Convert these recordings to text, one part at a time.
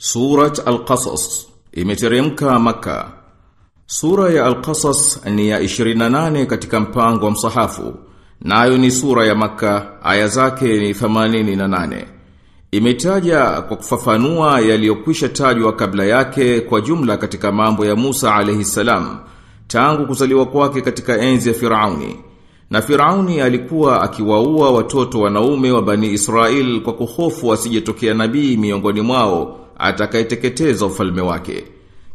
Surat Al-Qasas imeteremka maka. Sura ya Al-Qasas ni ya 28 katika mpango wa msahafu. Nayo ni sura ya maka, aya zake ni 88. Imetaja kwa kufafanua yaliyokwisha tajwa kabla yake kwa jumla katika mambo ya Musa alayhi salam tangu kuzaliwa kwake katika enzi ya Firauni. Na Firauni alikuwa akiwaua watoto wanaume wa Bani Israel kwa kuhofu asijetokea nabii miongoni mwao atakayeteketeza ufalme wake.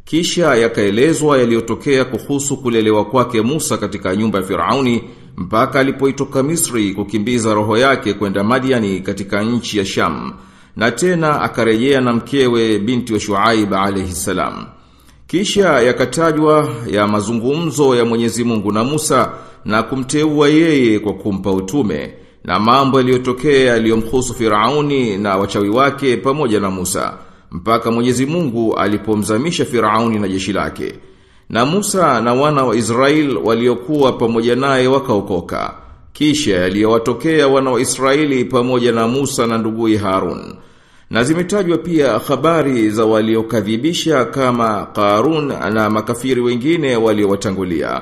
Kisha yakaelezwa yaliyotokea kuhusu kulelewa kwake Musa katika nyumba ya Firauni mpaka alipoitoka Misri kukimbiza roho yake kwenda Madiani katika nchi ya Sham na tena akarejea na mkewe binti wa Shuaib alayhi salam. Kisha yakatajwa ya mazungumzo ya Mwenyezi Mungu na Musa na kumteua yeye kwa kumpa utume na mambo yaliyotokea yaliyomhusu Firauni na wachawi wake pamoja na Musa mpaka Mwenyezi Mungu alipomzamisha Firauni na jeshi lake. Na Musa na wana wa Israel waliokuwa pamoja naye wakaokoka. Kisha yaliyowatokea wana wa Israeli pamoja na Musa na nduguye Harun. Na zimetajwa pia habari za waliokadhibisha kama Qarun na makafiri wengine waliowatangulia.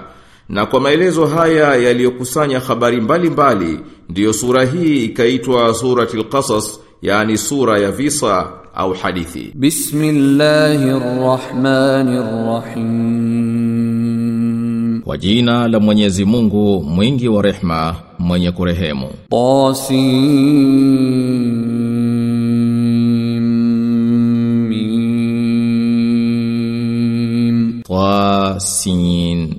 Na kwa maelezo haya yaliyokusanya habari mbalimbali ndiyo sura hii ikaitwa suratul Qasas, yani sura ya visa أو حديثي. بسم الله الرحمن الرحيم. وجينا لمن يزمونه مينجي ورحمة من يكرههم طاسين طاسين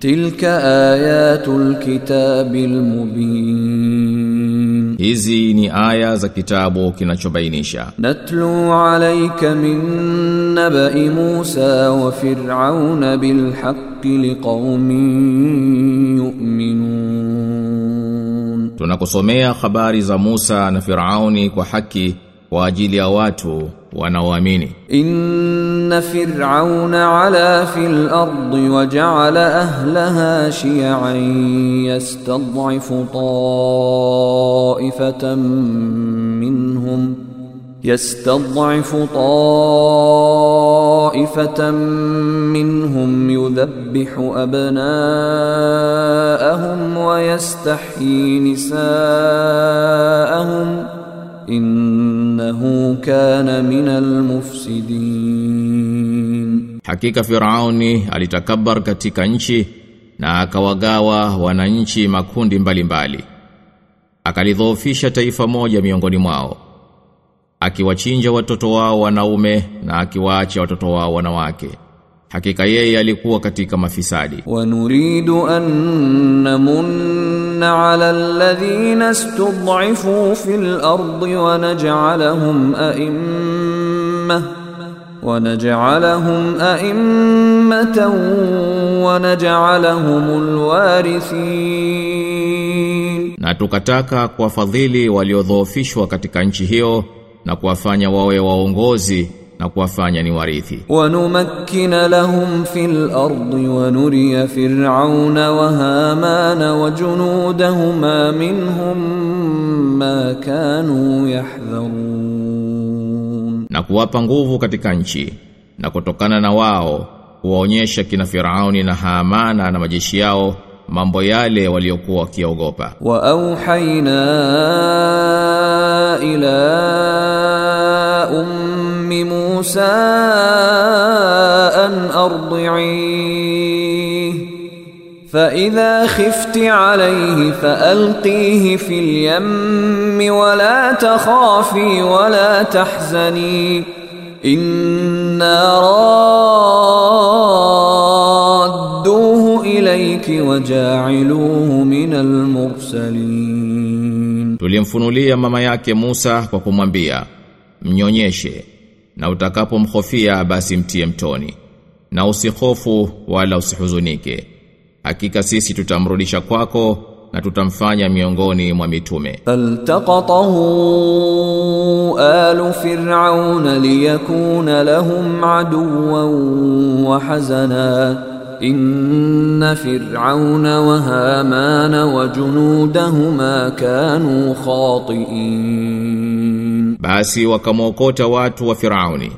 تلك آيات الكتاب المبين Hizi ni aya za kitabu kinachobainisha. Natlu alayka min naba'i Musa wa Fir'auna bil haqqi liqaumin yu'minun. Tunakusomea habari za Musa na Firauni kwa haki kwa ajili ya watu wanaoamini. Inna Fir'auna ala fil ardi wa ja'ala ahlaha shi'an yastad'ifu ta'ifatan minhum يستضعف طائفة منهم يذبح أبناءهم ويستحيي نساءهم innahu kana minal mufsidin. Hakika Firauni alitakabbar katika nchi na akawagawa wananchi makundi mbalimbali. Akalidhoofisha taifa moja miongoni mwao akiwachinja watoto wao wanaume na akiwaacha watoto wao wanawake. Hakika yeye alikuwa katika mafisadi. Wanuridu annamun على الذين استضعفوا في الأرض ونجعلهم أئمة ونجعلهم أئمة ونجعلهم الوارثين Na tukataka kuwafadhili waliodhoofishwa katika nchi hiyo na kuwafanya wawe waongozi na kuwafanya ni warithi. Wanumakkina lahum fil ardi wa nuriya fir'auna wa hamana wa junudahuma minhum ma kanu yahdharun. Na kuwapa nguvu katika nchi na kutokana na wao kuwaonyesha kina Firauni na Hamana na majeshi yao mambo yale waliokuwa wakiogopa. وأوحينا إلى أم موسى أن أرضعيه فإذا خفت عليه فألقيه في اليم ولا تخافي ولا تحزني إنا رادوه ilayki wajailuhu minal mursalin Tulimfunulia mama yake Musa kwa kumwambia mnyonyeshe na utakapomhofia basi mtie mtoni na usihofu wala usihuzunike. Hakika sisi tutamrudisha kwako na tutamfanya miongoni mwa mitume. Altaqatahu alu fir'auna liyakuna lahum aduwan wa hazana inna fir'auna wa hamana wa junudahuma kanu khati'in, basi wakamwokota watu wa Firauni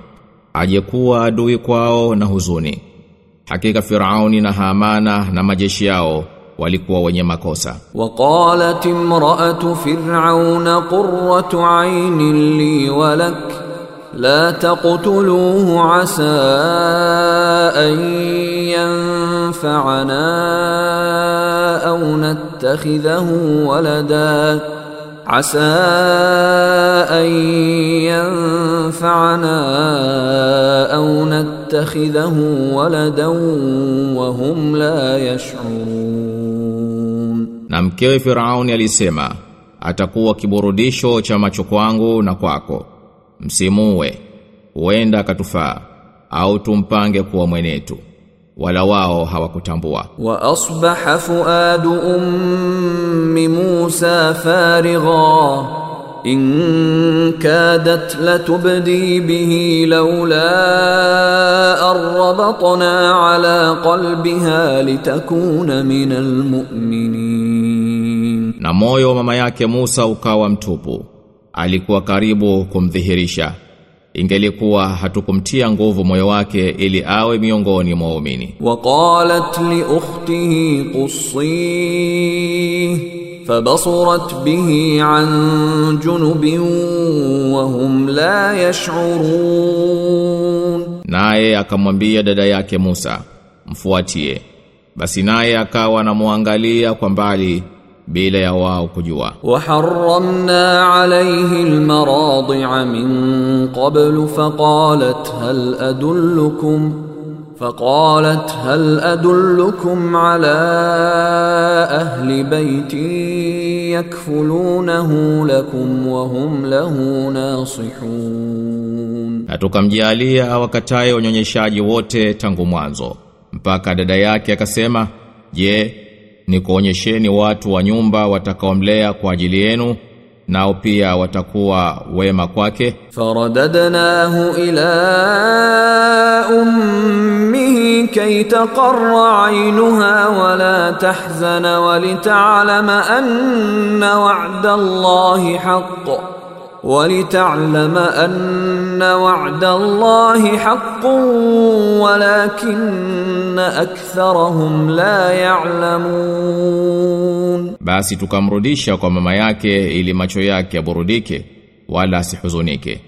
ajekuwa adui kwao na huzuni. Hakika Firauni na Hamana na majeshi yao walikuwa wenye makosa. Waqalat imra'atu fir'auna qurratu 'aynin li walak لا تقتلوه عسى أن ينفعنا أو نتخذه ولدا عسى أن ينفعنا أو نتخذه ولدا وهم لا يشعرون Na mkewe Firauni alisema, atakuwa kiburudisho cha macho kwangu na kwako. msimuwe huenda akatufaa au tumpange kuwa mwenetu. Wala wao hawakutambua. Wa asbaha fuadu ummi Musa farigha. In kadat latubdi bihi laula arbatna ala qalbiha litakuna min almu'minin na moyo wa mama yake Musa ukawa mtupu Alikuwa karibu kumdhihirisha. Ingelikuwa hatukumtia nguvu moyo wake ili awe miongoni mwa waumini. وقالت لأخته قصيه فبصرت به عن جنب وهم لا يشعرون Naye akamwambia dada yake Musa, mfuatie. Basi naye akawa anamwangalia kwa mbali bila ya wao kujua. وحرمنا عليه المراضع من قبل فقالت هل أدلكم فقالت هل أدلكم على أهل بيت يكفلونه لكم وهم له ناصحون Na tukamjalia awakataye wanyonyeshaji wote tangu mwanzo. Mpaka dada yake akasema, "Je, ni kuonyesheni watu wa nyumba watakaomlea kwa ajili yenu nao pia watakuwa wema kwake. Faradadnahu ila ummihi kay taqarra aynuha wa la tahzana wa lit'alama anna wa'da Allahi ولتعلم أن وعد الله حق ولكن أكثرهم لا يعلمون Basi tukamrudisha kwa mama yake ili macho yake yaburudike wala asihuzunike.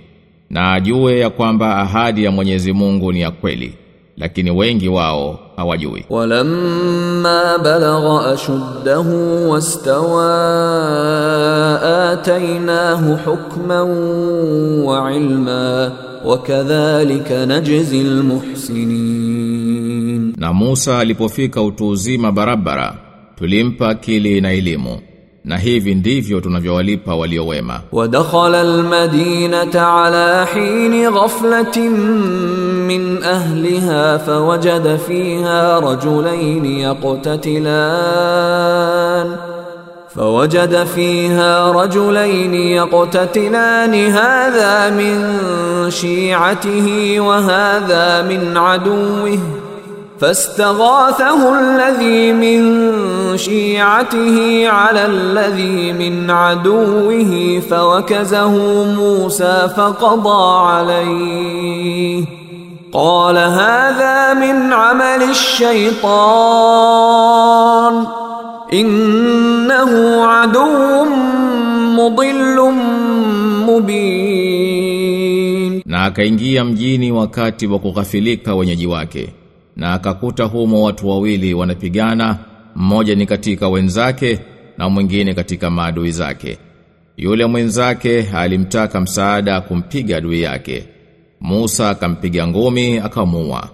Na ajue ya kwamba ahadi ya Mwenyezi Mungu ni ya kweli, lakini wengi wao hawajui. Walamma balagha ashuddahu wastawa atainahu hukman wa ilma wakadhalika najzi almuhsinin. Na Musa alipofika utu uzima barabara tulimpa akili na elimu. na hivi ndivyo tunavyowalipa walio wema. Wadakhala almadinata ala hini ghaflatin min ahliha fawajada fiha rajulain yaqtatilan فوجد فيها رجلين يقتتلان هذا من شيعته وهذا من عدوه فاستغاثه الذي من شيعته على الذي من عدوه فوكزه موسى فقضى عليه. قال هذا من عمل الشيطان. إنه عدو مضل مبين. Na akaingia mjini wakati wa kughafilika wenyeji wake. na akakuta humo watu wawili wanapigana mmoja ni katika wenzake na mwingine katika maadui zake. Yule mwenzake alimtaka msaada kumpiga adui yake. Musa akampiga ngumi akamua.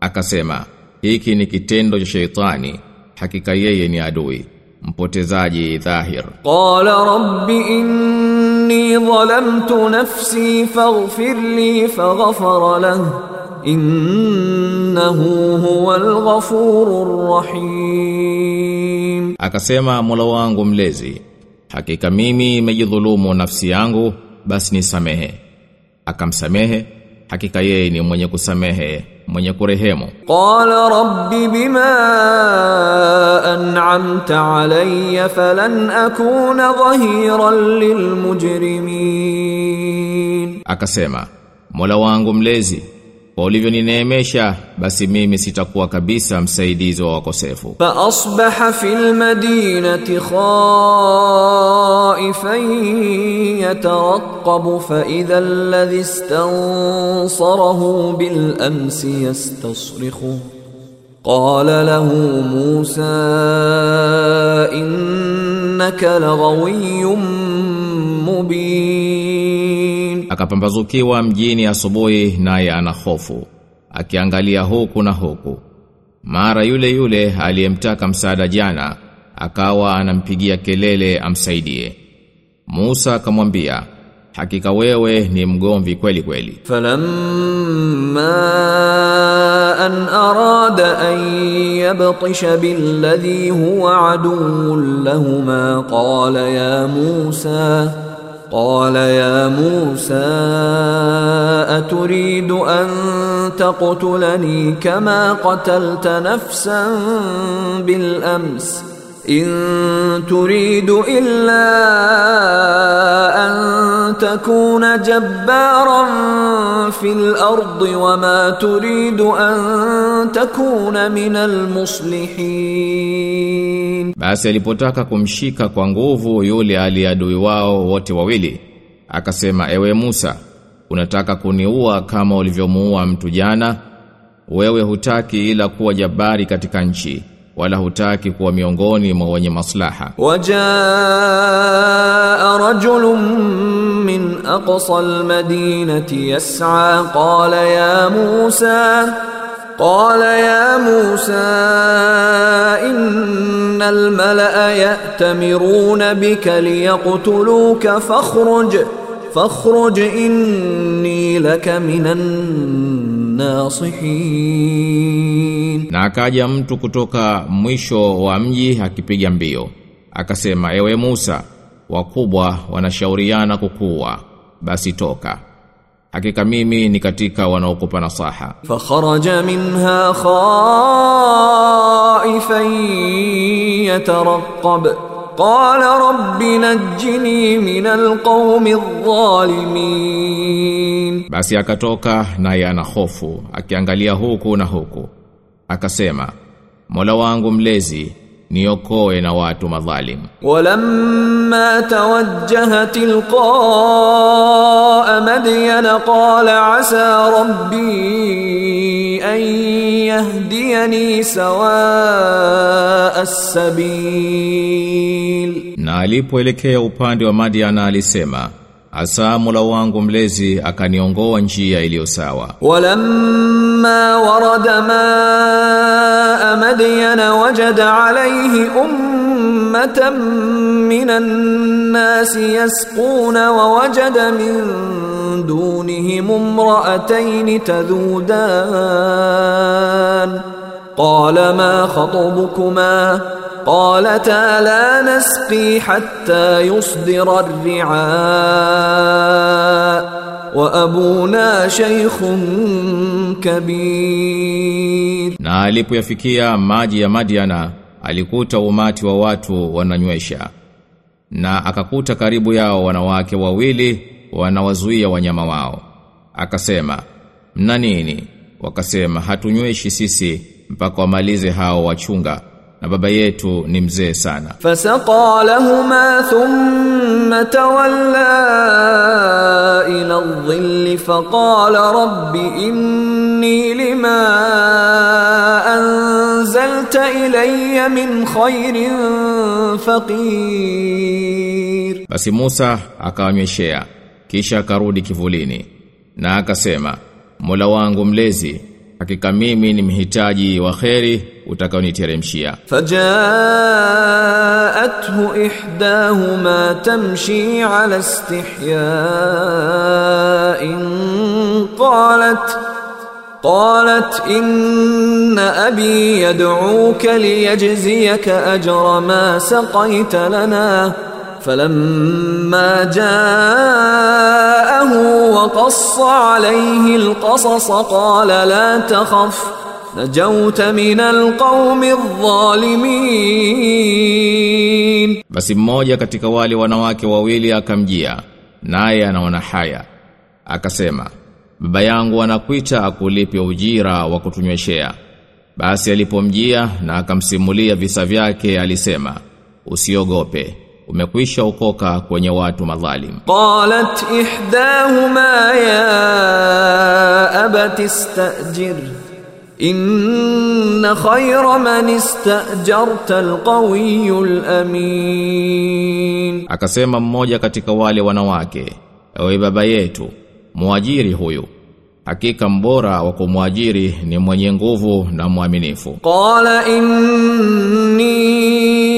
Akasema hiki ni kitendo cha sheitani. Hakika yeye ni adui. Mpotezaji dhahir. Qala rabbi inni dhalamtu nafsi faghfirli faghfara lahu innahu huwal ghafurur rahim, akasema Mola wangu mlezi, hakika mimi nimejidhulumu nafsi yangu, basi nisamehe. Akamsamehe, hakika yeye ni mwenye kusamehe mwenye kurehemu. Qala rabbi bima an'amta alayya falan akuna dhahiran lilmujrimin, akasema Mola wangu mlezi kwa ulivyonineemesha basi mimi sitakuwa kabisa msaidizi wa wakosefu. فأصبح في المدينة خائفا يترقب فإذا الذي استنصره بالأمس يستصرخه قال له موسى إنك لغوي مبين akapambazukiwa mjini asubuhi naye ana hofu. Akiangalia huku na huku. Mara yule yule aliyemtaka msaada jana akawa anampigia kelele amsaidie. Musa akamwambia hakika wewe ni mgomvi kweli kweli. Falamma an arada an yabtisha billadhi huwa aduwwun lahumā qala ya musa قال يا موسى أتريد أن تقتلني كما قتلت نفسا بالأمس؟ إن تريد إلا أن تكون جبارا في الأرض وما تريد أن تكون من المصلحين. Ibrahim basi alipotaka kumshika kwa nguvu yule aliadui wao wote wawili akasema ewe Musa unataka kuniua kama ulivyomuua mtu jana? Wewe hutaki ila kuwa jabari katika nchi wala hutaki kuwa miongoni mwa wenye maslaha. Wajaa rajulun min aqsa almadinati yas'a qala ya Musa قال ya Musa innal الملأ يأتمرون بك ليقتلوك فاخرج فاخرج inni لك من الناصحين. Na akaja mtu kutoka mwisho wa mji akipiga mbio. Akasema ewe Musa wakubwa wanashauriana kukua basi toka hakika mimi ni katika wanaokupa nasaha. Fakharaja minha khaifan yatarqab qala rabbi najjini min alqawmi adh-dhalimin, basi akatoka naye ana hofu akiangalia huku na huku. Akasema, Mola wangu mlezi niokoe na watu madhalim. Walamma tawajjaha tilqaa Madyan qala asa rabbi an yahdiyani sawa as-sabil, na alipoelekea upande wa Madiana alisema Asa Mola wangu mlezi akaniongoa njia iliyo sawa. ولما ورد ماء مدين وجد عليه أمة من الناس يسقون ووجد من دونهم امرأتين تذودان قال ما خطبكما قالتا لا نسقي حتى يصدر الرعاء وأبونا شيخ كبير Na alipoyafikia maji ya Madiana, alikuta umati wa watu wananywesha. Na akakuta karibu yao wanawake wawili wanawazuia wanyama wao. Akasema, "Mna nini?" Wakasema, "Hatunyweshi sisi mpaka wamalize hao wachunga." na baba yetu ni mzee sana. Fasaqalahuma thumma tawalla ila adh-dhill faqala rabbi inni lima anzalta ilayya min khairin faqir. Basi Musa akawanyeshea kisha akarudi kivulini na akasema Mola wangu mlezi hakika mimi ni mhitaji wa kheri utakaoniteremshia. فجاءته إحداهما تمشي على استحياء قالت قالت إن أبي يدعوك ليجزيك أجر ما سقيت لنا فلما جاءه وقص عليه القصص قال لا تخف نجوت من القوم الظالمين Basi mmoja katika wale wanawake wawili akamjia, naye anaona haya. Akasema, baba yangu anakuita akulipe ujira wa kutunyweshea. Basi alipomjia na akamsimulia visa vyake alisema, usiogope, umekwisha ukoka kwenye watu madhalim. Qalat ihdahuma ya abati stajir inna khayra man istajarta alqawiyul amin. Akasema mmoja katika wale wanawake ewe baba yetu muajiri huyu. Hakika mbora wa kumwajiri ni mwenye nguvu na mwaminifu. Qala inni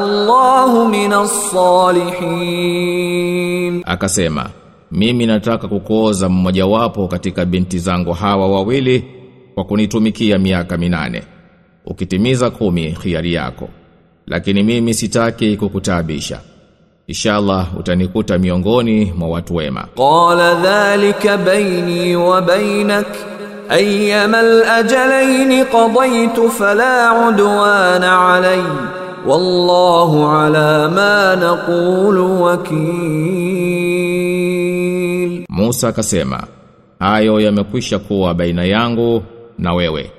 Allahu minas salihin akasema mimi nataka kukooza mmojawapo katika binti zangu hawa wawili kwa kunitumikia miaka minane. Ukitimiza kumi hiari yako. Lakini mimi sitaki kukutaabisha. Inshallah utanikuta miongoni mwa watu wema. Qala dhalika baini wa bainak ayyama al-ajalayn qadaytu fala udwana alayya wallahu ala ma naqulu wakil. Musa akasema hayo yamekwisha kuwa baina yangu na wewe.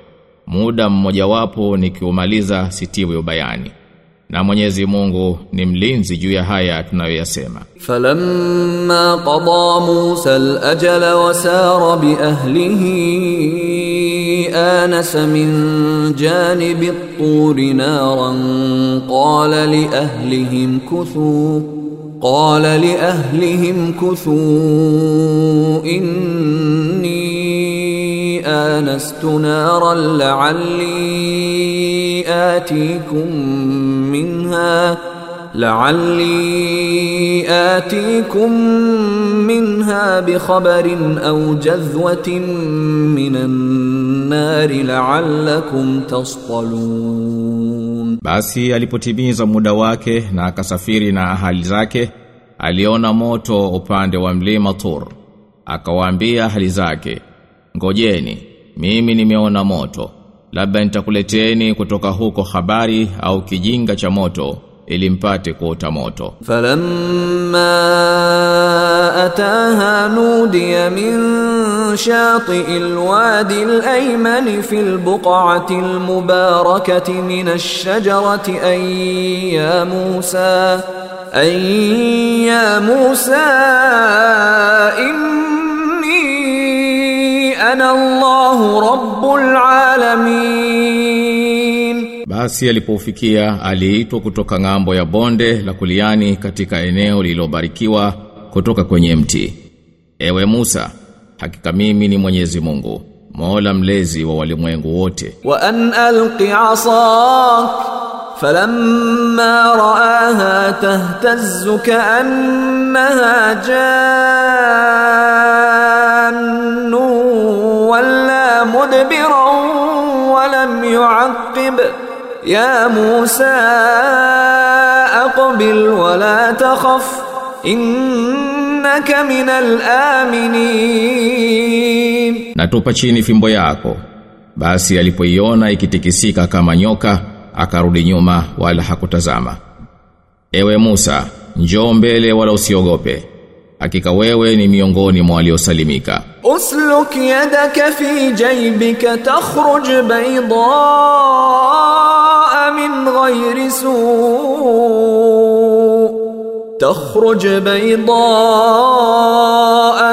Muda mmojawapo nikiumaliza sitiwi ubayani. Na Mwenyezi Mungu ni mlinzi juu ya haya tunayoyasema. Falamma qada Musa al-ajala wa sara bi ahlihi آنس من جانب الطور نارا قال لأهلهم كثوا قال لأهلهم كثوا إني آنست نارا لعلي آتيكم منها. la'alli atikum minha bikhabarin aw jazwatin minan nari la'allakum tasqalun Basi alipotimiza muda wake na akasafiri na ahali zake aliona moto upande wa mlima Tur. Akawaambia ahali zake ngojeni mimi nimeona moto. Labda nitakuleteni kutoka huko habari au kijinga cha moto. ili mpate kuota moto. فلما أتاها نودي من شاطئ الوادي الأيمن في البقعة المباركة من الشجرة أن يا موسى أن يا موسى إني أنا الله رب العالمين basi alipofikia aliitwa kutoka ng'ambo ya bonde la kuliani katika eneo lililobarikiwa kutoka kwenye mti. Ewe Musa, hakika mimi ni Mwenyezi Mungu, Mola mlezi wa walimwengu wote. Wa an alqi asak falamma raaha tahtazzu kaannaha jannu wala mudbiran walam yuaqib ya Musa aqbil wa la takhaf innaka minal aminin Natupa chini fimbo yako. Basi alipoiona ikitikisika kama nyoka akarudi nyuma wala hakutazama. Ewe Musa njoo mbele wala usiogope. Hakika wewe ni miongoni mwa waliosalimika. Usluk yadaka fi jaybika takhruj baydaa من غير سوء تخرج بيضاء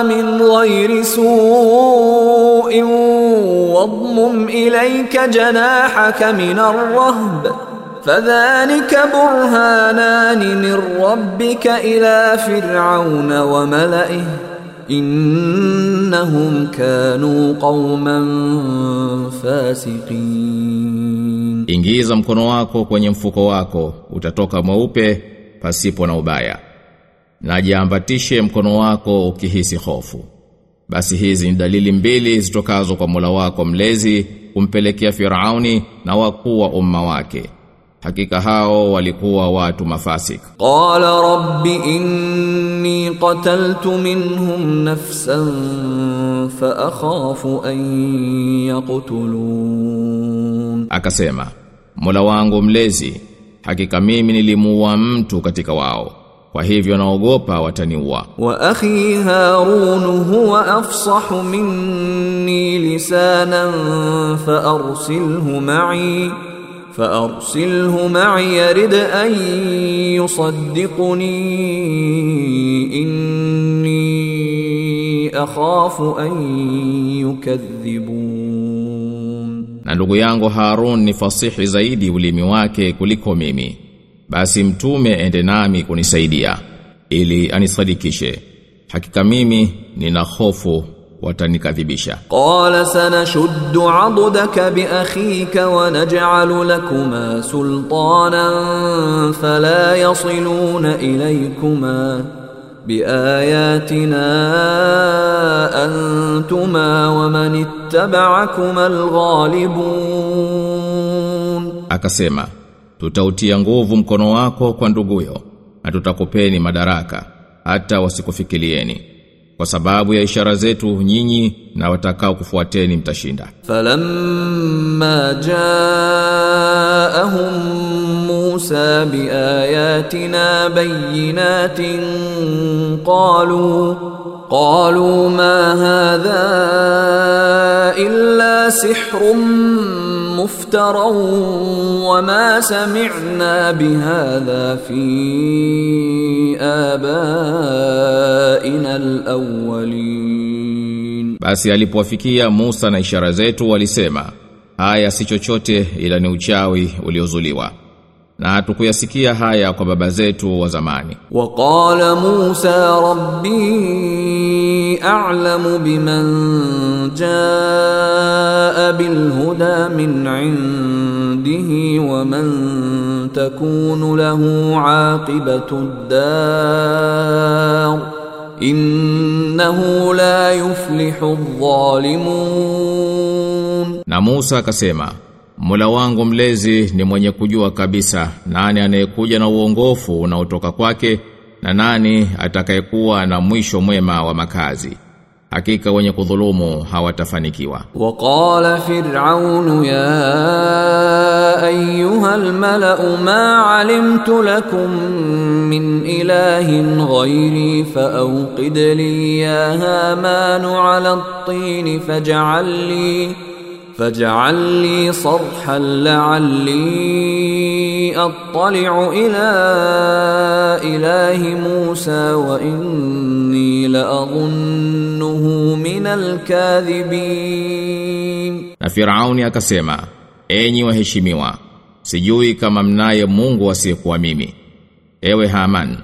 من غير سوء واضمم إليك جناحك من الرهب فذلك برهانان من ربك إلى فرعون وملئه إنهم كانوا قوما فاسقين Ingiza mkono wako kwenye mfuko wako, utatoka mweupe pasipo na ubaya. Na jiambatishe mkono wako ukihisi hofu. basi hizi ni dalili mbili zitokazo kwa Mola wako mlezi kumpelekea Firauni na wakuu wa umma wake hakika hao walikuwa watu mafasik. Qala rabbi inni qataltu minhum nafsan fa akhafu an yaqtulun. Akasema mola wangu mlezi hakika mimi nilimuua mtu katika wao. Kwa hivyo naogopa wataniua. Wa akhi harun huwa afsah minni lisanan fa arsilhu ma'i. فأرسله معي يرد أن يصدقني إني أخاف أن يكذبون na ndugu yangu Harun ni fasihi zaidi ulimi wake kuliko mimi basi mtume ende nami kunisaidia ili anisadikishe hakika mimi nina hofu watanikadhibisha. Qala sanashuddu adudaka bi akhika wa naj'alu lakuma sultanan fala yasiluna ilaykuma bi ayatina antuma wa man ittaba'akuma alghalibun. Akasema tutautia nguvu mkono wako kwa nduguyo na tutakupeni madaraka hata wasikufikilieni kwa sababu ya ishara zetu nyinyi na watakao kufuateni mtashinda فلما جاءهم موسى بآياتنا بينات قالوا قالوا ما هذا إلا سحر مفترى وما سمعنا بهذا في آبائنا الأولين basi alipowafikia Musa na ishara zetu walisema haya si chochote ila ni uchawi uliozuliwa na tukuyasikia haya kwa baba zetu wa zamani. Waqala Musa rabbi a'lamu biman jaa bil huda min indihi wa man takunu lahu aqibatu dar innahu la yuflihu dhalimun Na Musa akasema Mola wangu mlezi ni mwenye kujua kabisa nani anayekuja na uongofu unaotoka kwake na nani atakayekuwa na mwisho mwema wa makazi. Hakika wenye kudhulumu hawatafanikiwa. Waqala Fir'aun ya ayyuha al-mala'u ma 'alimtu lakum min ilahin ghayri fa awqid li ya Haman 'ala at-tin faj'al li فاجعل لي صرحا لعلي أطلع إلى إله موسى وإني لأظنه من الكاذبين Na Firauni akasema, enyi waheshimiwa, sijui kama mnaye Mungu asiyekuwa mimi. Ewe Haman,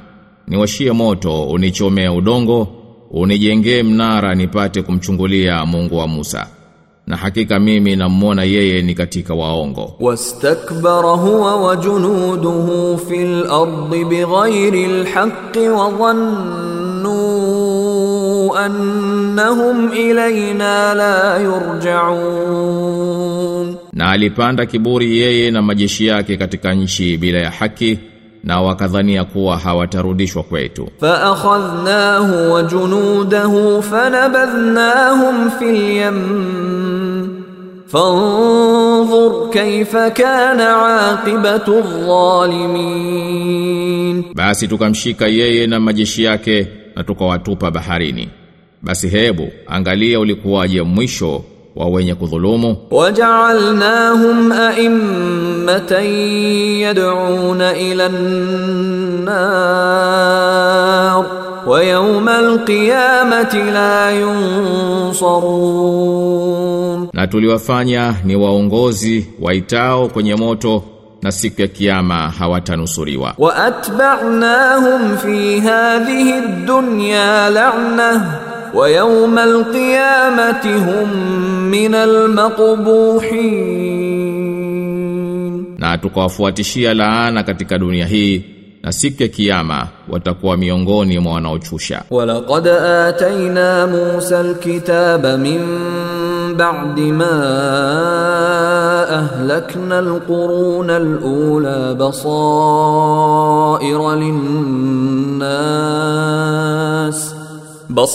niwashie moto unichomea udongo, unijengee mnara nipate kumchungulia Mungu wa Musa. na hakika mimi namuona yeye ni katika waongo. Wastakbara huwa wa junuduhu fil ardi bighairi alhaqqi wa dhannu annahum ilayna la yurja'un, na alipanda kiburi yeye na majeshi yake katika nchi bila ya haki na wakadhania kuwa hawatarudishwa kwetu. Fa akhadhnahu wa junudahu fanabadhnahum fil yam. Fanzur kayfa kana aqibatu dhalimin basi tukamshika yeye na majeshi yake na tukawatupa baharini. Basi hebu angalia ulikuwaje mwisho wa wenye kudhulumu. Waj'alnahum a'immatan yad'una ila an-nar wa yawm al-qiyamati la yunsarun. Na tuliwafanya ni waongozi waitao kwenye moto na siku ya kiyama hawatanusuriwa. Wa atba'nahum fi hadhihi ad-dunya la'nah wa yawm al-qiyamati hum من المقبوحين Na tukawafuatishia laana katika dunia hii na siku ya kiyama watakuwa miongoni mwa wanaochusha ولقد آتينا موسى الكتاب من بعد ما أهلكنا القرون الأولى basaira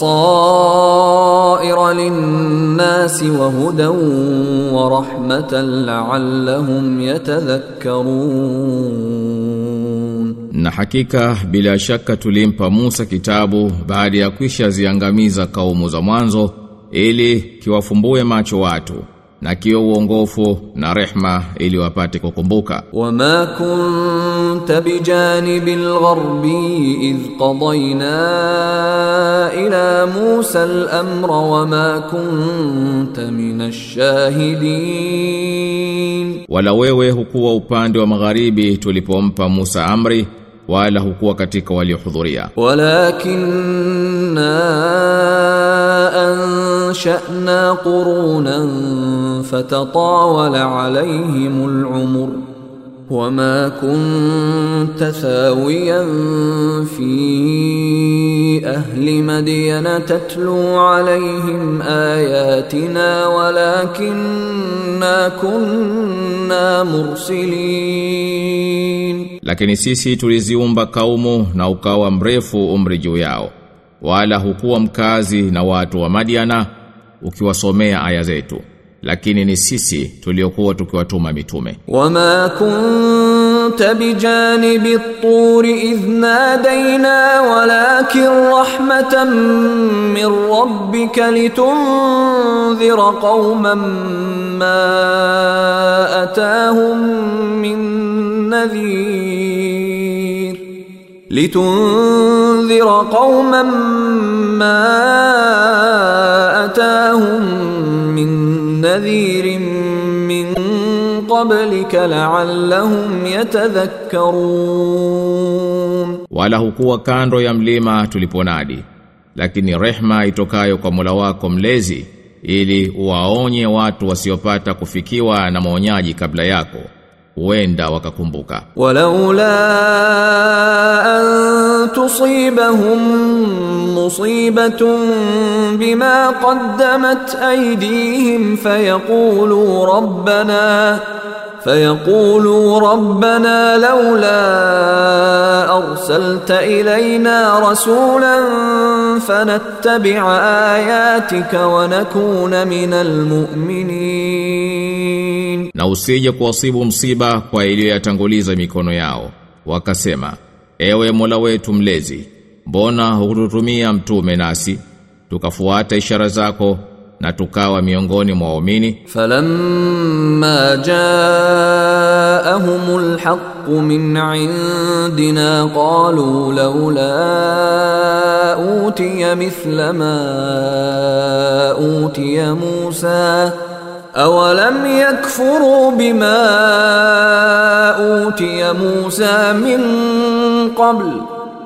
linnasi wa hudan wa rahmatan la'allahum yatadhakkarun, na hakika bila shaka tulimpa Musa kitabu baada ya kwisha ziangamiza kaumu za mwanzo ili kiwafumbue macho watu na kio uongofu na rehma ili wapate kukumbuka. Wama kunta bijanibi algharbi idh qadayna ila Musa al-amra wama kunta min ash-shahidin. Wala wewe hukuwa upande wa magharibi tulipompa Musa amri wala hukuwa katika waliohudhuria. Walakinna an أنشأنا قرونا فتطاول عليهم العمر وما كنت ثاويا في أهل مدين تتلو عليهم آياتنا ولكننا كنا مرسلين. Lakini sisi tuliziumba kaumu na ukawa mrefu umri juu yao. Wala hukuwa mkazi na watu wa Madiana ukiwasomea aya zetu lakini ni sisi tuliokuwa tukiwatuma mitume وما كنت بجانب الطور إذ نادينا ولكن رحمة من ربك لتنذر قوما ما أتاهم من نذير لتنذر قوما ما أتاهم من نذير من قبلك لعلهم يتذكرون wala hukuwa kando ya mlima tuliponadi lakini rehma itokayo kwa Mola wako mlezi ili uwaonye watu wasiopata kufikiwa na maonyaji kabla yako huenda wakakumbuka ولولا أن تصيبهم مصيبة بما قدمت أيديهم فيقولوا ربنا فيقولوا ربنا لولا أرسلت إلينا رسولا فنتبع آياتك ونكون من المؤمنين. Na usije kuwasibu msiba kwa iliyoyatanguliza mikono yao. Wakasema ewe Mola wetu mlezi mbona hukututumia mtume nasi tukafuata ishara zako na tukawa miongoni mwa waumini فلما جاءهم الحق من عندنا قالوا لولا أوتي مثل ما أوتي موسى أولم يكفروا بما أوتي موسى من قبل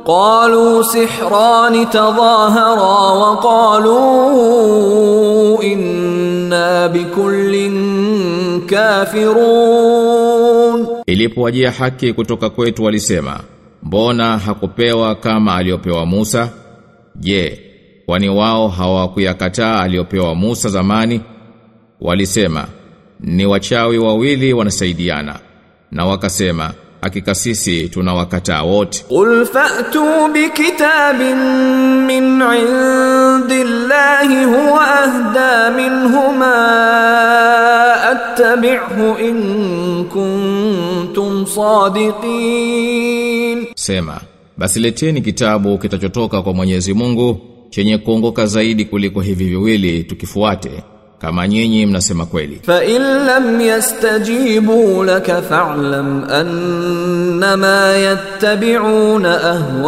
قالوا سحران تظاهرا وقالوا إنا بكل كافرون Ilipowajia haki kutoka kwetu walisema, mbona hakupewa kama aliyopewa Musa? Je, kwani wao hawakuyakataa aliyopewa Musa zamani? Walisema, ni wachawi wawili wanasaidiana. Na wakasema, hakika sisi tunawakataa wote. Qul fa'tu bi kitabin min indillahi huwa ahda minhuma attabi'hu in kuntum sadiqin. Sema basi leteni kitabu kitachotoka kwa Mwenyezi Mungu chenye kuongoka zaidi kuliko hivi viwili tukifuate. Kama nyinyi mnasema kweli. فإن لم يستجيبوا لك فاعلم أنما يتبعون أهواءهم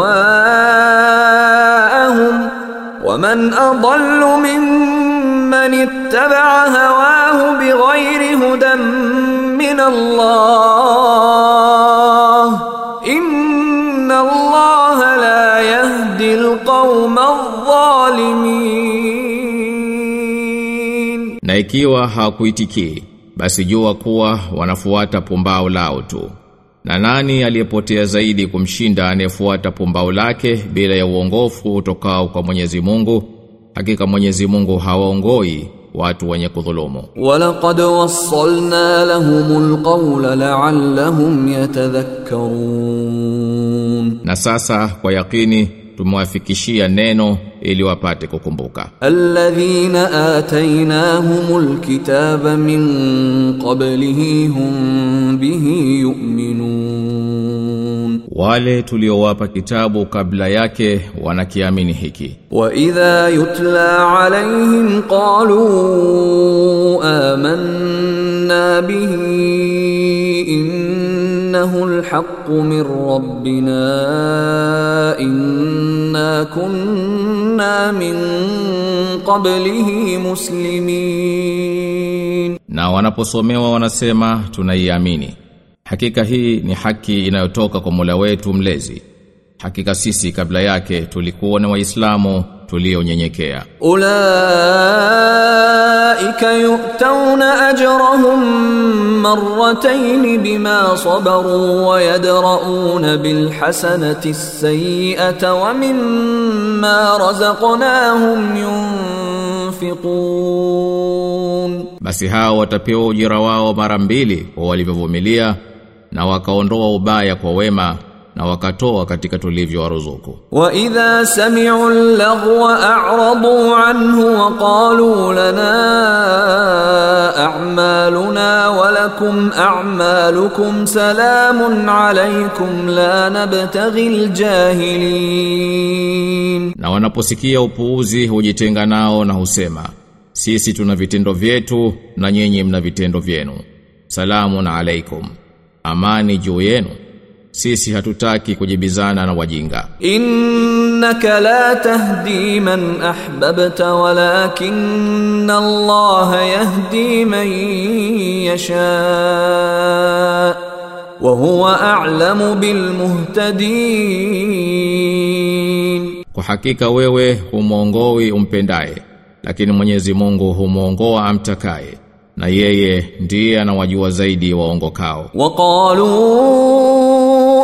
ومن أضل ممن اتبع هواه بغير هدى من الله إن الله لا يهدي القوم الظالمين Na Ikiwa hakuitikii, basi jua kuwa wanafuata pumbao lao tu. Na nani aliyepotea zaidi kumshinda anayefuata pumbao lake bila ya uongofu utokao kwa Mwenyezi Mungu? Hakika Mwenyezi Mungu hawaongoi watu wenye kudhulumu. Walaqad wassalna lahumul qawla la'allahum yatadhakkarun. Na sasa kwa yakini tumewafikishia neno ili wapate kukumbuka. Alladhina atainahumul kitaba min qablihi hum bihi yu'minun, wale tuliowapa kitabu kabla yake wanakiamini hiki. Wa idha yutla alayhim qalu amanna bihi innahu alhaq الحق من ربنا إنا كنا من قبله مسلمين Na wanaposomewa wanasema tunaiamini. Hakika hii ni haki inayotoka kwa Mola wetu mlezi. Hakika sisi kabla yake tulikuwa ni waislamu tulionyenyekea. Ulaika yu'tawna ajrahum marratayn bima sabaru wa yadra'una bil hasanati as-sayyi'ata wa mimma razaqnahum yunfiqun, basi hao watapewa ujira wao mara mbili kwa walivyovumilia na wakaondoa ubaya kwa wema na wakatoa katika tulivyowaruzuku. Wa idha sami'u al-laghwa a'radu anhu wa qalu lana a'maluna wa lakum a'malukum salamun alaykum la nabtaghi al-jahilin. Na wanaposikia upuuzi hujitenga nao na husema sisi tuna vitendo vyetu na nyinyi mna vitendo vyenu. Salamun alaykum. Amani juu yenu sisi hatutaki kujibizana na wajinga. Innaka la tahdi man ahbabta walakinna Allah yahdi man yasha. Wa huwa a'lamu bil muhtadin kwa hakika wewe humwongoi umpendaye lakini Mwenyezi Mungu humwongoa amtakaye na yeye ndiye anawajua zaidi waongokao. Waqalu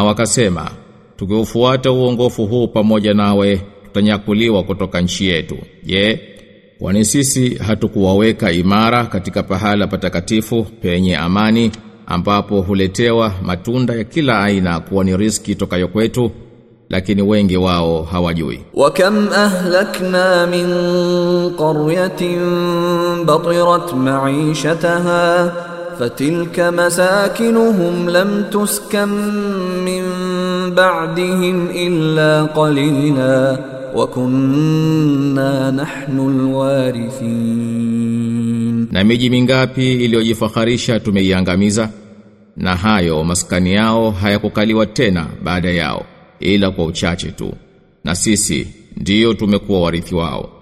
na wakasema tukiufuata uongofu huu pamoja nawe tutanyakuliwa kutoka nchi yetu. Je kwani sisi hatukuwaweka imara katika pahala patakatifu penye amani ambapo huletewa matunda ya kila aina kuwa ni riski tokayo kwetu lakini wengi wao hawajui? Wakam ahlakna min qaryatin batirat ma'ishataha فتلك مساكنهم لم تسكن من بعدهم إلا قليلا وكنا نحن الوارثين Na miji mingapi iliyojifaharisha tumeiangamiza na hayo maskani yao hayakukaliwa tena baada yao ila kwa uchache tu na sisi ndiyo tumekuwa warithi wao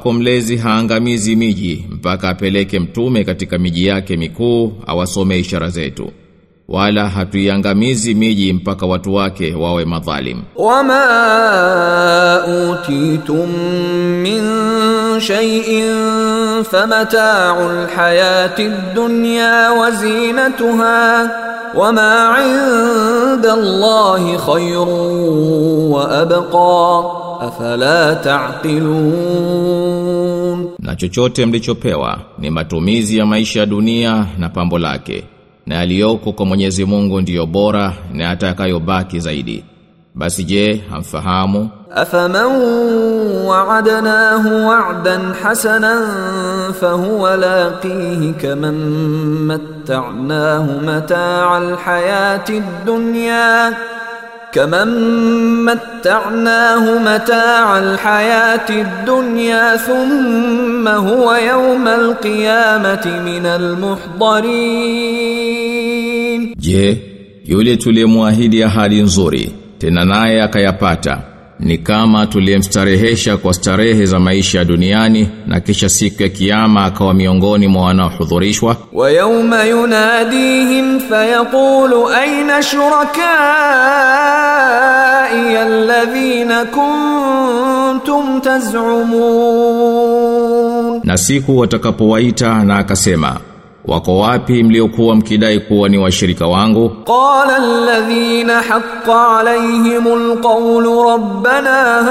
ambako mlezi haangamizi miji mpaka apeleke mtume katika miji yake mikuu awasome ishara zetu. Wala hatuiangamizi miji mpaka watu wake wawe madhalim. Wama utitum min shay'in famata'u alhayati ad-dunya wa zinatuha wama 'inda Allahi khayrun wa abqa afala taqilun. Na chochote mlichopewa ni matumizi ya maisha ya dunia na pambo lake na aliyoko kwa Mwenyezi Mungu ndiyo bora na atakayobaki zaidi. Basi je hamfahamu? Afaman wa'adnahu wa'dan hasanan fahuwa laqihi kaman matta'nahu mata'al hayatid dunya. كمن متعناه متاع الحياة الدنيا ثم هو يوم القيامة من المحضرين Je, yule tuliyemwahidi ahadi nzuri, tena naye akayapata, ni kama tuliyemstarehesha kwa starehe za maisha ya duniani na kisha siku ya kiyama akawa miongoni mwa wanaohudhurishwa. Wa yawma yunadihim fayaqulu aina shurakai alladhina kuntum tazumun? Na siku watakapowaita na akasema wako wapi mliokuwa mkidai kuwa ni washirika wangu? قال الذين حق عليهم القول ربنا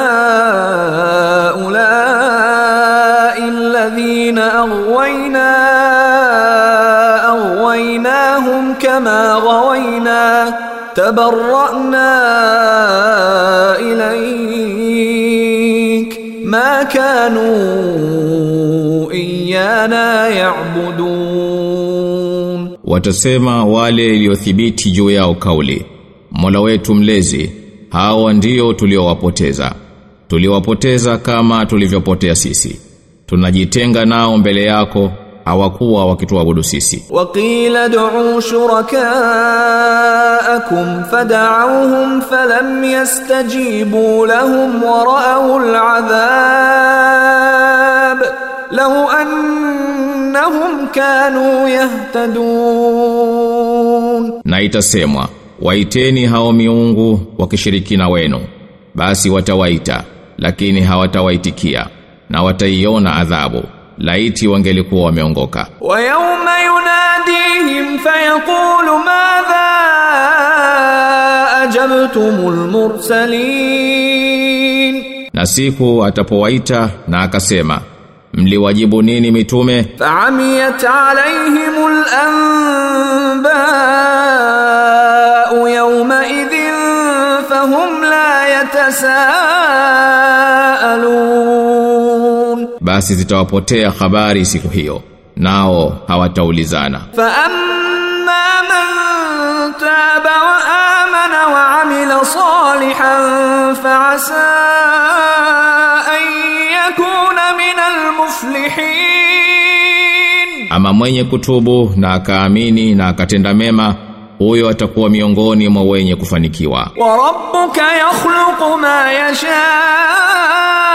هؤلاء الذين أغوينا أغويناهم كما غوينا تبرأنا إليك ma kanu iyana ya'budun. Watasema wale iliyothibiti juu yao kauli Mola wetu mlezi hawa ndio tuliowapoteza. Tuliwapoteza kama tulivyopotea sisi. Tunajitenga nao mbele yako hawakuwa wakituabudu sisi. Waqila du'u shurakaakum fad'uuhum falam yastajibu lahum wa ra'u al'adhab law annahum kanu yahtadun. Na itasemwa waiteni hao miungu wakishirikina wenu. Basi watawaita lakini hawatawaitikia na wataiona adhabu laiti wangelikuwa wameongoka. Wa yawma yunadihim fayaqulu madha ajabtumul mursalin? Na siku atapowaita na akasema mliwajibu nini mitume? Fa'amiyat alaihimul anba'u yawma idhin fahum la yatasaalun basi zitawapotea habari siku hiyo nao hawataulizana. Fa amma man taba wa amana wa amila salihan fa asa an yakuna min almuflihin ama mwenye kutubu na akaamini na akatenda mema huyo atakuwa miongoni mwa wenye kufanikiwa. Wa rabbuka yakhluqu ma yashaa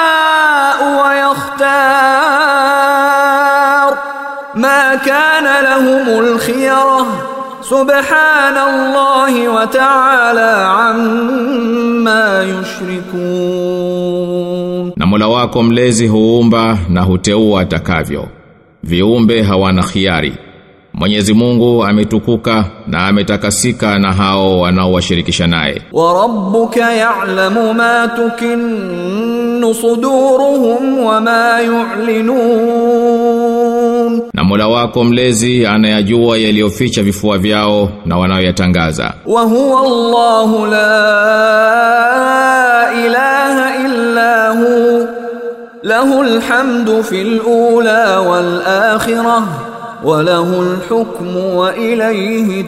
ويختار ما كان لهم الخيرة سبحان الله وتعالى عما يشركون Na Mola wako mlezi huumba na huteua atakavyo. Viumbe hawana khiari. Mwenyezi Mungu ametukuka na ametakasika na hao wanaowashirikisha naye. Wa rabbuka ya'lamu ma tukinnu suduruhum wa ma yu'linun. Na Mola wako mlezi anayajua yaliyoficha vifua vyao na wanayoyatangaza. Wa huwa Allahu la ilaha illa hu. Lahu alhamdu fil ula wal akhirah walahu alhukmu wa ilayhi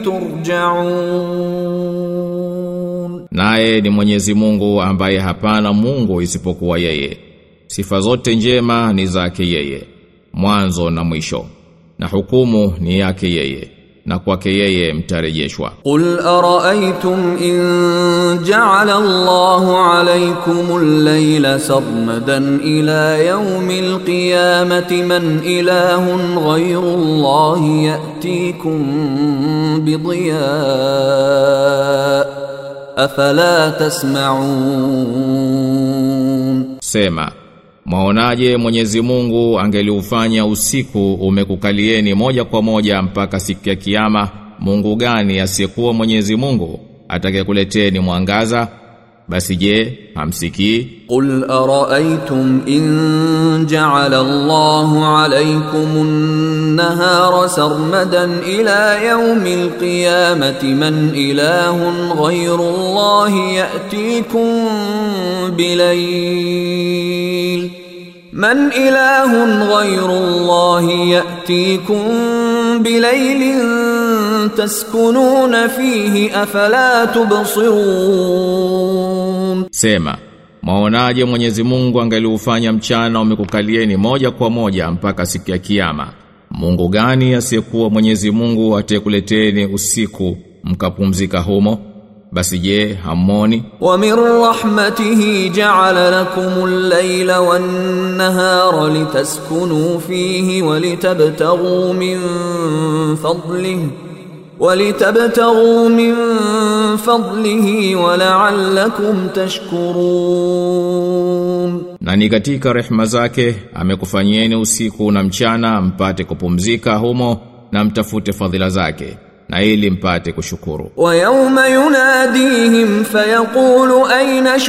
turjaun, naye ni Mwenyezi Mungu ambaye hapana Mungu isipokuwa yeye. Sifa zote njema ni zake yeye, mwanzo na mwisho, na hukumu ni yake yeye na kwake yeye mtarejeshwa. Qul ara'aytum in ja'ala Allahu alaykum al-layla sarmadan ila yawm al-qiyamati man ilahun ghayru Allahi ya'tikum bi afala tasma'un, sema mwaonaje Mwenyezi Mungu angeliufanya usiku umekukalieni moja kwa moja mpaka siku ya kiyama, Mungu gani asiyekuwa Mwenyezi Mungu atakayekuleteni mwangaza? Basi je hamsikii? Qul ara'aytum in ja'ala Allahu alaykum an-nahara sarmadan ila yawmil qiyamati man ilahun ghayru Allahi ya'tikum bilayl من إله غير الله يأتيكم بليل تسكنون فيه أفلا تبصرون Sema, mwaonaje Mwenyezi Mungu angaliufanya mchana umekukalieni moja kwa moja mpaka siku ya kiyama? Mungu gani asiyekuwa Mwenyezi Mungu atekuleteni usiku mkapumzika humo? Basi je, hammoni? ومن رحمته جعل لكم الليل والنهار لتسكنوا فيه ولتبتغوا من walitabtaghu min fadlihi wa tashkurun na ni katika rehma zake amekufanyeni usiku na mchana mpate kupumzika humo na mtafute fadhila zake na ili mpate kushukuru. Wa yawma yunadihim fayaqulu ayna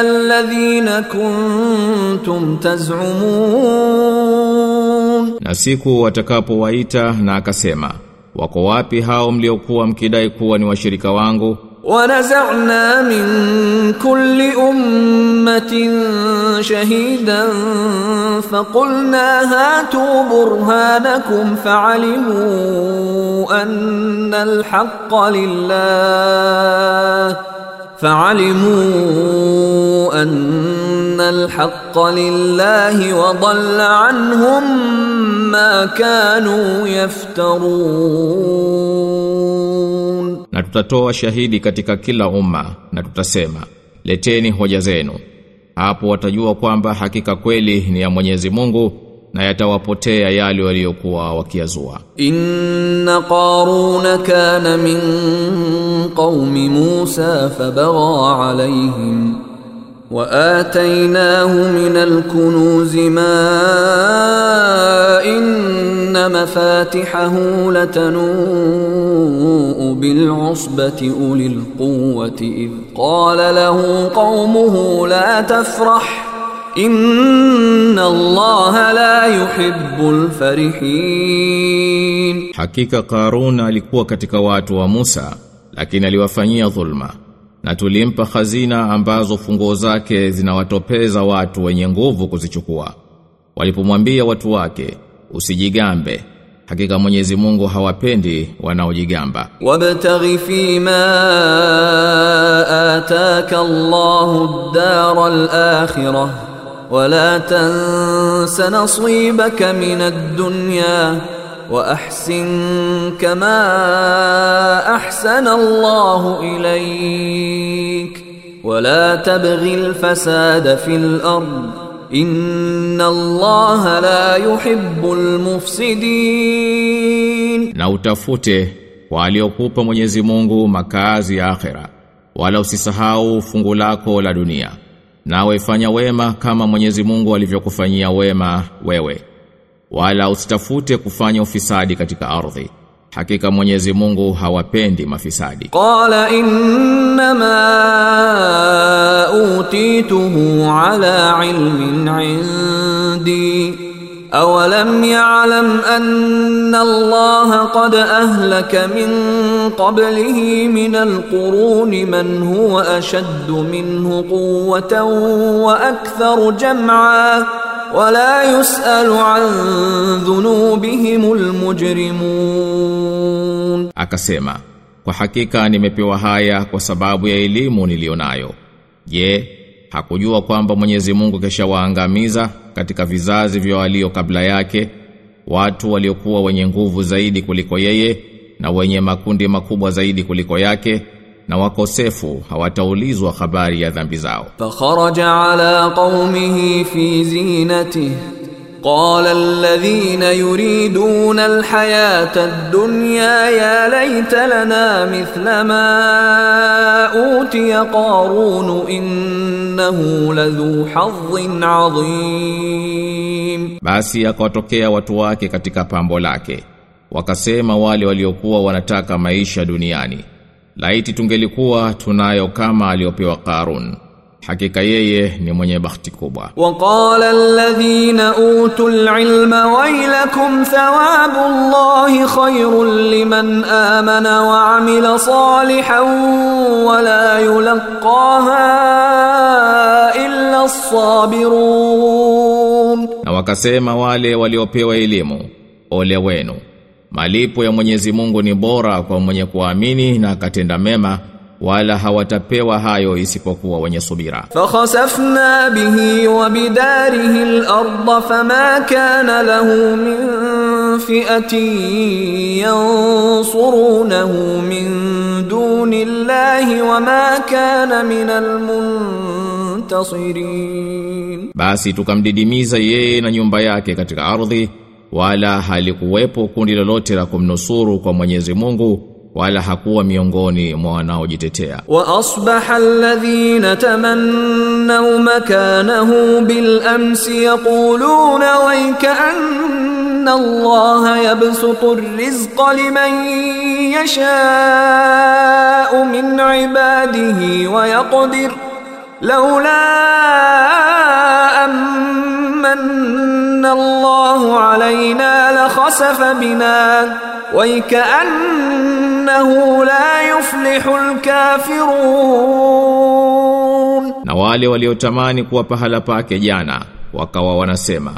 alladhina kuntum taz'umun Na siku watakapowaita na akasema, wako wapi hao mliokuwa mkidai kuwa ni washirika wangu? ونزعنا من كل أمة شهيدا فقلنا هاتوا برهانكم فعلموا أن الحق لله فعلموا أن إِنَّ الْحَقَّ لِلَّهِ وَضَلَّ عَنْهُمْ مَا كَانُوا يَفْتَرُونَ na tutatoa shahidi katika kila umma na tutasema leteni hoja zenu, hapo watajua kwamba hakika kweli ni ya Mwenyezi Mungu na yatawapotea yale waliokuwa wakiazua. Inna Qaruna kana min qaumi Musa fabagha alayhim وآتيناه من الكنوز ما إن مفاتحه لتنوء بالعصبة أولي القوة إذ قال له قومه لا تفرح إن الله لا يحب الفرحين Hakika Karun alikuwa katika watu wa Musa, lakini aliwafanyia. na tulimpa hazina ambazo funguo zake zinawatopeza watu wenye nguvu kuzichukua. Walipomwambia watu wake, usijigambe, hakika Mwenyezi Mungu hawapendi wanaojigamba. Wabtaghi fi ma ataka Allahu ad-dara akhirah wala tansa nasibaka min ad-dunya وأحسن كما أحسن الله إليك ولا تبغ الفساد في الأرض إن الله لا يحب المفسدين Na utafute kwa aliokupa Mwenyezi Mungu makazi ya akhera. Wala usisahau fungu lako la dunia. Nawe fanya wema kama Mwenyezi Mungu alivyokufanyia wema wewe. Wala usitafute kufanya ufisadi katika ardhi. Hakika Mwenyezi Mungu hawapendi mafisadi. قال إنما أوتيته على علم عندي أولم يعلم أن الله قد أهلك من قبله من القرون من هو أشد منه قوة وأكثر جمعا wala yusalu an dhunubihimul mujrimun akasema kwa hakika nimepewa haya kwa sababu ya elimu nilionayo je hakujua kwamba Mwenyezi Mungu kesha waangamiza katika vizazi vya walio kabla yake watu waliokuwa wenye nguvu zaidi kuliko yeye na wenye makundi makubwa zaidi kuliko yake? na wakosefu hawataulizwa habari ya dhambi zao. فخرج على قومه في زينته قال الذين يريدون الحياة الدنيا يا ليت لنا مثل ما أوتي قارون إنه لذو حظ عظيم Basi akawatokea watu wake katika pambo lake. Wakasema wale waliokuwa wanataka maisha duniani. laiti tungelikuwa tunayo kama aliyopewa Qarun. Hakika yeye ni mwenye bahati kubwa. Waqala alladhina utul ilma waylakum thawabu allahi khairul liman amana wa amila salihan wa la yulqaha illa as-sabirun. Na wakasema wale waliopewa elimu ole wenu. Malipo ya Mwenyezi Mungu ni bora kwa mwenye kuamini na katenda mema wala hawatapewa hayo isipokuwa wenye subira. Fakhasafna bihi wa bidarihi al-ardha fama kana lahu min fi'ati yansurunahu min duni Allahi wa ma kana min al-muntasirin. Basi tukamdidimiza yeye na nyumba yake katika ardhi wala halikuwepo kundi lolote la kumnusuru kwa Mwenyezi Mungu wala hakuwa miongoni mwa wanaojitetea. Wa asbaha alladhina tamannaw makanahu bil ams yaquluna wayka anna Allah yabsutu ar-rizqa liman yasha'u min ibadihi wa yaqdir laula am manna Allahu alaina la khasafa bina wa ikaannahu la na wale waliotamani kuwa pahala pake jana wakawa wanasema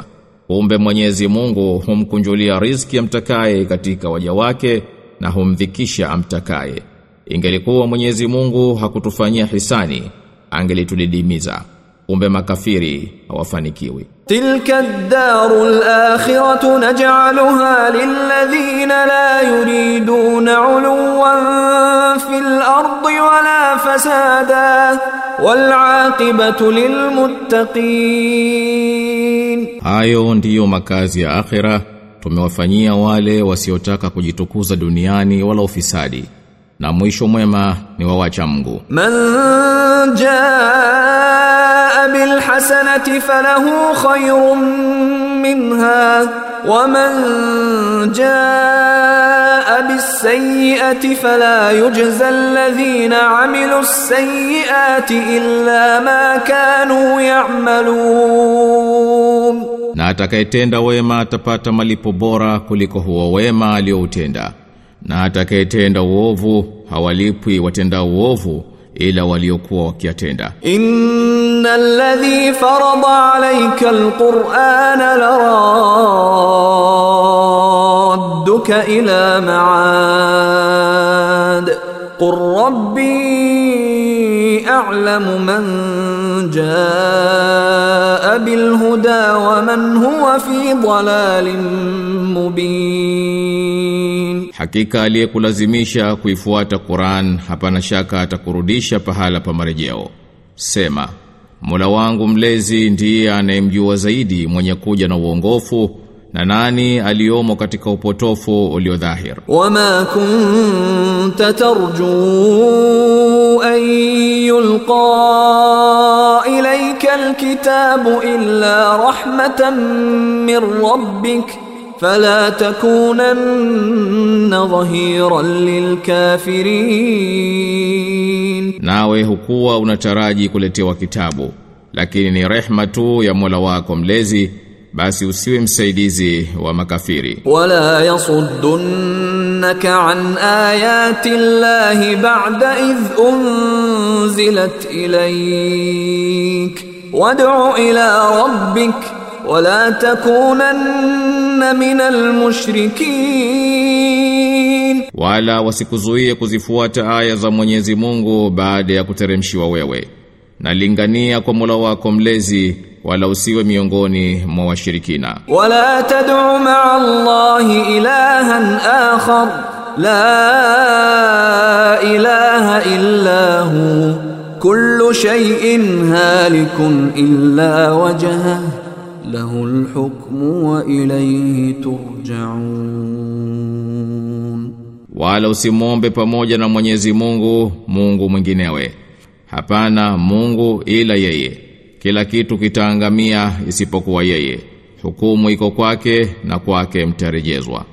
kumbe Mwenyezi Mungu humkunjulia riziki amtakaye katika waja wake na humdhikisha amtakaye. Ingelikuwa Mwenyezi Mungu hakutufanyia hisani angelitulidimiza. Kumbe makafiri hawafanikiwi. Tilka ad-darul akhiratu naj'aluha lilladhina la yuriduna 'uluwan fil ardi wala fasada wal 'aqibatu lil muttaqin. Hayo ndiyo makazi ya akhira tumewafanyia wale wasiotaka kujitukuza duniani wala ufisadi na mwisho mwema ni wa wacha Mungu. Man jaa جاء بالحسنة فله خير منها ومن جاء بالسيئة فلا يجزى الذين عملوا السيئات إلا ما كانوا يعملون na atakayetenda wema atapata malipo bora kuliko huo wema alioutenda na atakayetenda uovu hawalipwi watenda uovu ila waliokuwa wakiatenda إن الذي فرض عليك القرآن لرادك إلى معاد قل ربي أعلم من جاء بالهدى ومن هو في ضلال مبين Hakika aliyekulazimisha kuifuata Qur'an hapana shaka atakurudisha pahala pa marejeo. Sema, Mola wangu mlezi ndiye anayemjua zaidi mwenye kuja na uongofu na nani aliyomo katika upotofu ulio dhahir. Wama kunta tarju an yulqa ilayka alkitabu illa rahmatan min rabbika فلا takunanna dhahiran lilkafirin nawe hukuwa unataraji kuletewa kitabu lakini ni rehma tu ya Mola wako mlezi basi usiwe msaidizi wa makafiri wala yasuddunka an ayati llahi ba'da idh unzilat ilayk wad'u ila rabbika wala takunanna minal mushrikin wala wasikuzuie kuzifuata aya za Mwenyezi Mungu baada ya kuteremshiwa wewe. Nalingania kwa Mola wako mlezi wala usiwe miongoni mwa washirikina. Wala tad'u ma'a Allahi ilahan akhar. La ilaha illa hu. Kullu shay'in halikun illa wajhahu. له الحكم وإليه ترجعون wala usimwombe pamoja na Mwenyezi Mungu Mungu mwinginewe hapana Mungu ila yeye kila kitu kitaangamia isipokuwa yeye hukumu iko kwake na kwake mtarejezwa